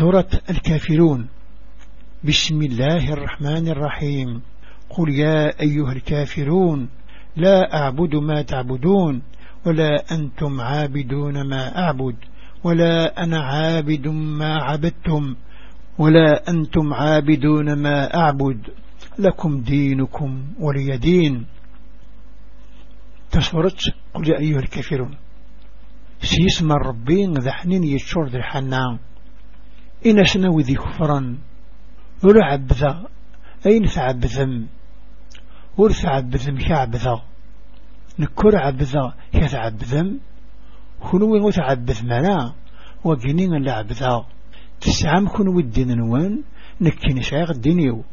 سورة الكافرون. بسم الله الرحمن الرحيم. قل يا أيها الكافرون لا أعبد ما تعبدون ولا أنتم عابدون ما أعبد ولا أنا عابد ما عبدتم ولا أنتم عابدون ما أعبد. لكم دينكم ولي دين. تصورت قل يا أيها الكافرون. سيسمى الربين ذا حنين يتشور ذا الحنان إن سنوي ذي كفرا ولا عبذا أين ثعبذم ور ثعبذم كعبذا نكر عبذا كثعبذم كنوي متعبذ منا وقنين اللعبذا تسعام كنوي الدين نوان؟ نكي نشايق الدينيو